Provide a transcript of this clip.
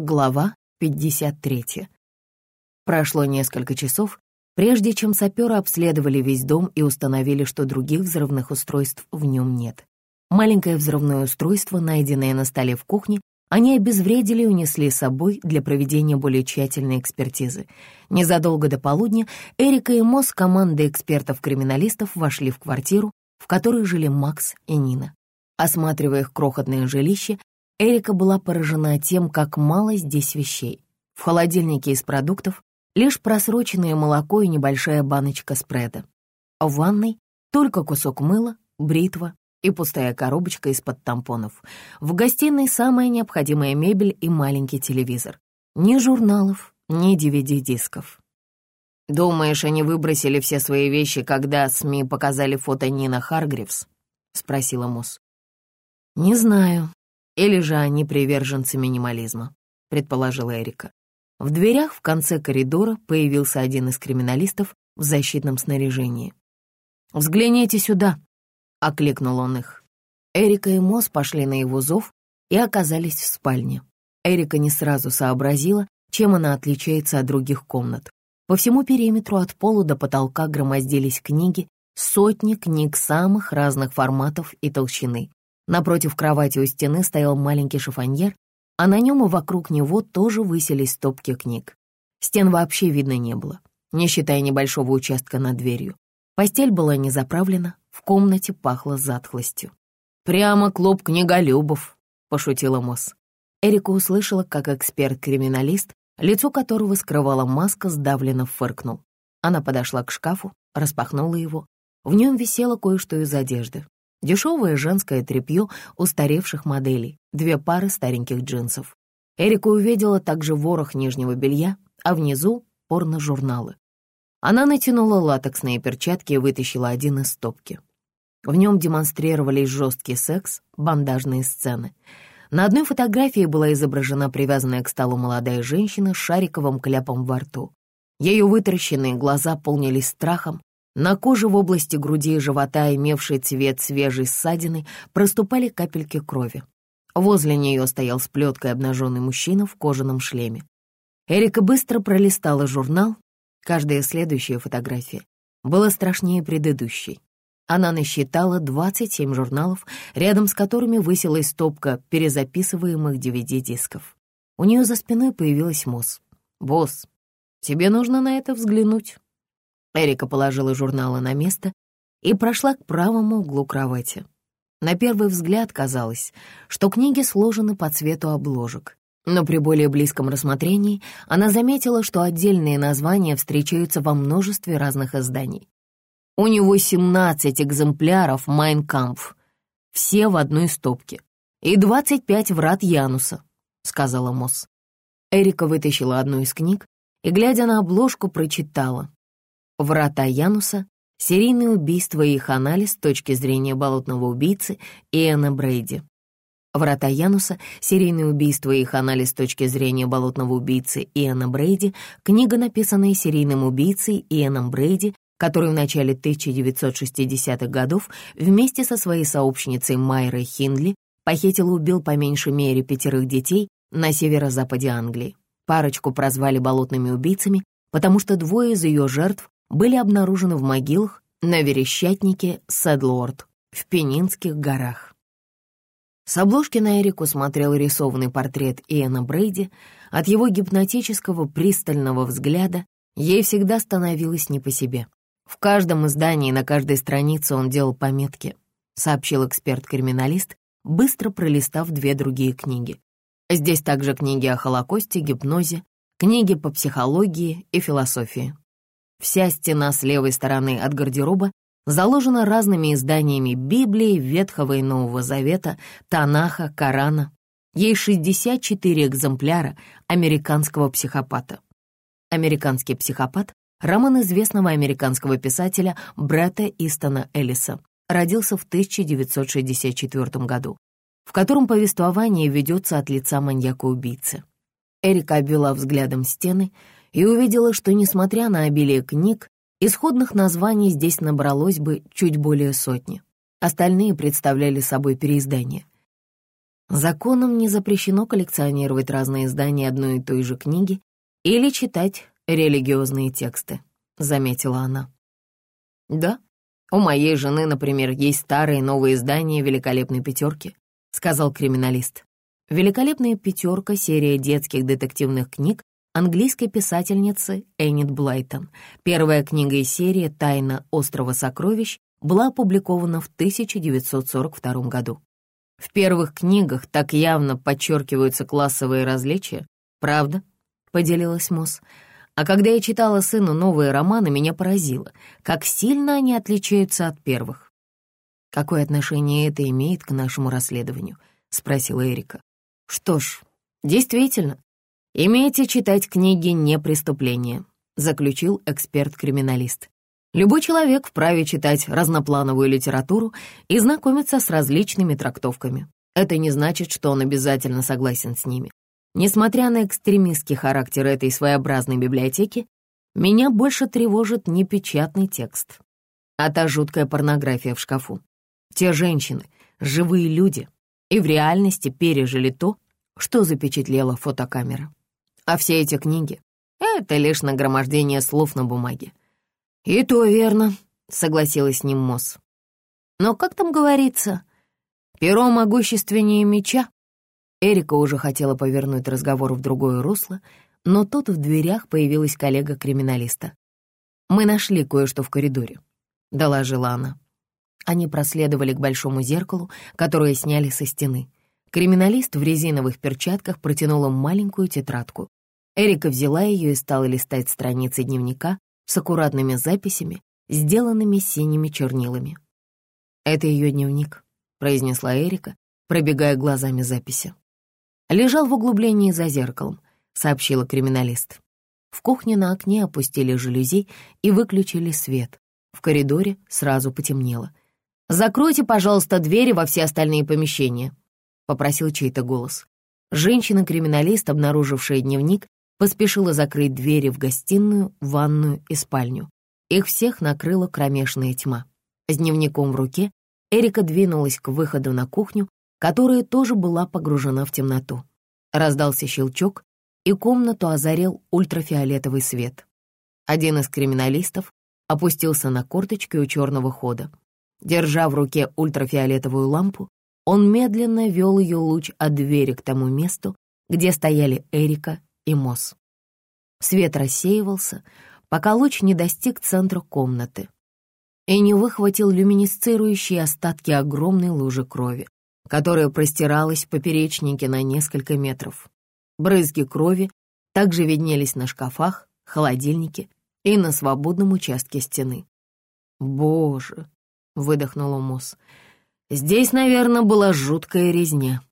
Глава 53. Прошло несколько часов, прежде чем саперы обследовали весь дом и установили, что других взрывных устройств в нем нет. Маленькое взрывное устройство, найденное на столе в кухне, они обезвредили и унесли с собой для проведения более тщательной экспертизы. Незадолго до полудня Эрика и Мосс, команда экспертов-криминалистов, вошли в квартиру, в которой жили Макс и Нина. Осматривая их крохотное жилище, Эрика была поражена тем, как мало здесь вещей. В холодильнике из продуктов лишь просроченное молоко и небольшая баночка спреда. В ванной только кусок мыла, бритва и пустая коробочка из-под тампонов. В гостиной самая необходимая мебель и маленький телевизор. Ни журналов, ни DVD-дисков. «Думаешь, они выбросили все свои вещи, когда СМИ показали фото Нина Харгривс?» — спросила Мосс. «Не знаю», или же они приверженцы минимализма, предположила Эрика. В дверях в конце коридора появился один из криминалистов в защитном снаряжении. «Взгляните сюда!» — окликнул он их. Эрика и Мосс пошли на его зов и оказались в спальне. Эрика не сразу сообразила, чем она отличается от других комнат. По всему периметру от пола до потолка громоздились книги, сотни книг самых разных форматов и толщины. Напротив кровати у стены стоял маленький шифоньер, а на нем и вокруг него тоже высились стопки книг. Стен вообще видно не было, не считая небольшого участка над дверью. Постель была не заправлена, в комнате пахло затхлостью. «Прямо клуб книголюбов», — пошутила Мосс. Эрика услышала, как эксперт-криминалист, лицо которого скрывала маска, сдавленно фыркнул. Она подошла к шкафу, распахнула его. В нем висело кое-что из одежды. Дешевое женское тряпье устаревших моделей, две пары стареньких джинсов. Эрика увидела также ворох нижнего белья, а внизу — порно-журналы. Она натянула латексные перчатки и вытащила один из стопки. В нем демонстрировались жесткий секс, бандажные сцены. На одной фотографии была изображена привязанная к столу молодая женщина с шариковым кляпом во рту. Ее вытаращенные глаза полнились страхом, на коже в области груди и живота, имевшей цвет свежей ссадины, проступали капельки крови. Возле нее стоял с плеткой обнаженный мужчина в кожаном шлеме. Эрика быстро пролистала журнал. Каждая следующая фотография была страшнее предыдущей. Она насчитала 27 журналов, рядом с которыми высилась стопка перезаписываемых DVD-дисков. У нее за спиной появилась Мосс. «Босс, тебе нужно на это взглянуть». Эрика положила журналы на место и прошла к правому углу кровати. На первый взгляд казалось, что книги сложены по цвету обложек, но при более близком рассмотрении она заметила, что отдельные названия встречаются во множестве разных изданий. У него 17 экземпляров «Майнкампф», все в одной стопке, и 25 «Врат Януса», — сказала Мосс. Эрика вытащила одну из книг и, глядя на обложку, прочитала Врата Януса, серийные убийства и их анализ с точки зрения болотного убийцы Иэна Брейди. Врата Януса, серийные убийства и их анализ с точки зрения болотного убийцы Иэна Брейди, книга, написанная серийным убийцей Иэном Брейди, который в начале 1960-х годов вместе со своей сообщницей Майрой Хиндли похитил и убил по меньшей мере пятерых детей на северо-западе Англии. Парочку прозвали болотными убийцами, потому что двое из ее жертв были обнаружены в могилах на верещатнике Седлорд в Пенинских горах. С обложки на Эрику смотрел рисованный портрет Иэна Брейди. От его гипнотического пристального взгляда ей всегда становилось не по себе. В каждом издании на каждой странице он делал пометки, сообщил эксперт-криминалист, быстро пролистав две другие книги. Здесь также книги о Холокосте, гипнозе, книги по психологии и философии. Вся стена с левой стороны от гардероба заложена разными изданиями Библии, Ветхого и Нового Завета, Танаха, Корана. Ей 64 экземпляра американского психопата. «Американский психопат» — роман известного американского писателя Бретта Истона Эллиса, родился в 1964 году, в котором повествование ведется от лица маньяка-убийцы. Эрика обвела взглядом стены — и увидела, что, несмотря на обилие книг, исходных названий здесь набралось бы чуть более сотни. Остальные представляли собой переиздания. Законом не запрещено коллекционировать разные издания одной и той же книги или читать религиозные тексты, заметила она. Да, у моей жены, например, есть старые новые издания «Великолепной пятерки», сказал криминалист. «Великолепная пятерка» — серия детских детективных книг английской писательницы Эннет Блайтон. Первая книга из серии «Тайна острова сокровищ» была опубликована в 1942 году. В первых книгах так явно подчеркиваются классовые различия. Правда? Поделилась Мосс. А когда я читала сыну новые романы, меня поразило, как сильно они отличаются от первых. «Какое отношение это имеет к нашему расследованию?» — спросила Эрика. «Что ж, действительно, имейте читать книги не преступления», — заключил эксперт-криминалист. Любой человек вправе читать разноплановую литературу и знакомиться с различными трактовками. Это не значит, что он обязательно согласен с ними. Несмотря на экстремистский характер этой своеобразной библиотеки, меня больше тревожит не печатный текст, а та жуткая порнография в шкафу. Те женщины — живые люди и в реальности пережили то, что запечатлела фотокамера. А все эти книги — это лишь нагромождение слов на бумаге. «И то верно», — согласилась с ним Мосс. «Но как там говорится? Перо могущественнее меча». Эрика уже хотела повернуть разговор в другое русло, но тут в дверях появилась коллега-криминалиста. «Мы нашли кое-что в коридоре», — доложила она. Они проследовали к большому зеркалу, которое сняли со стены. Криминалист в резиновых перчатках протянул маленькую тетрадку. Эрика взяла ее и стала листать страницы дневника, с аккуратными записями, сделанными синими чернилами. «Это ее дневник», — произнесла Эрика, пробегая глазами записи. «Лежал в углублении за зеркалом», — сообщила криминалист. В кухне на окне опустили жалюзи и выключили свет. В коридоре сразу потемнело. «Закройте, пожалуйста, двери во все остальные помещения», — попросил чей-то голос. Женщина-криминалист, обнаружившая дневник, поспешила закрыть двери в гостиную, ванную и спальню. Их всех накрыла кромешная тьма. С дневником в руке Эрика двинулась к выходу на кухню, которая тоже была погружена в темноту. Раздался щелчок, и комнату озарил ультрафиолетовый свет. Один из криминалистов опустился на корточки у черного хода. Держа в руке ультрафиолетовую лампу, он медленно вел ее луч от двери к тому месту, где стояли Эрика и Мосс. Свет рассеивался, пока луч не достиг центра комнаты и не выхватил люминесцирующие остатки огромной лужи крови, которая простиралась в поперечнике на несколько метров. Брызги крови также виднелись на шкафах, холодильнике и на свободном участке стены. «Боже!» — выдохнула Мосс. «Здесь, наверное, была жуткая резня».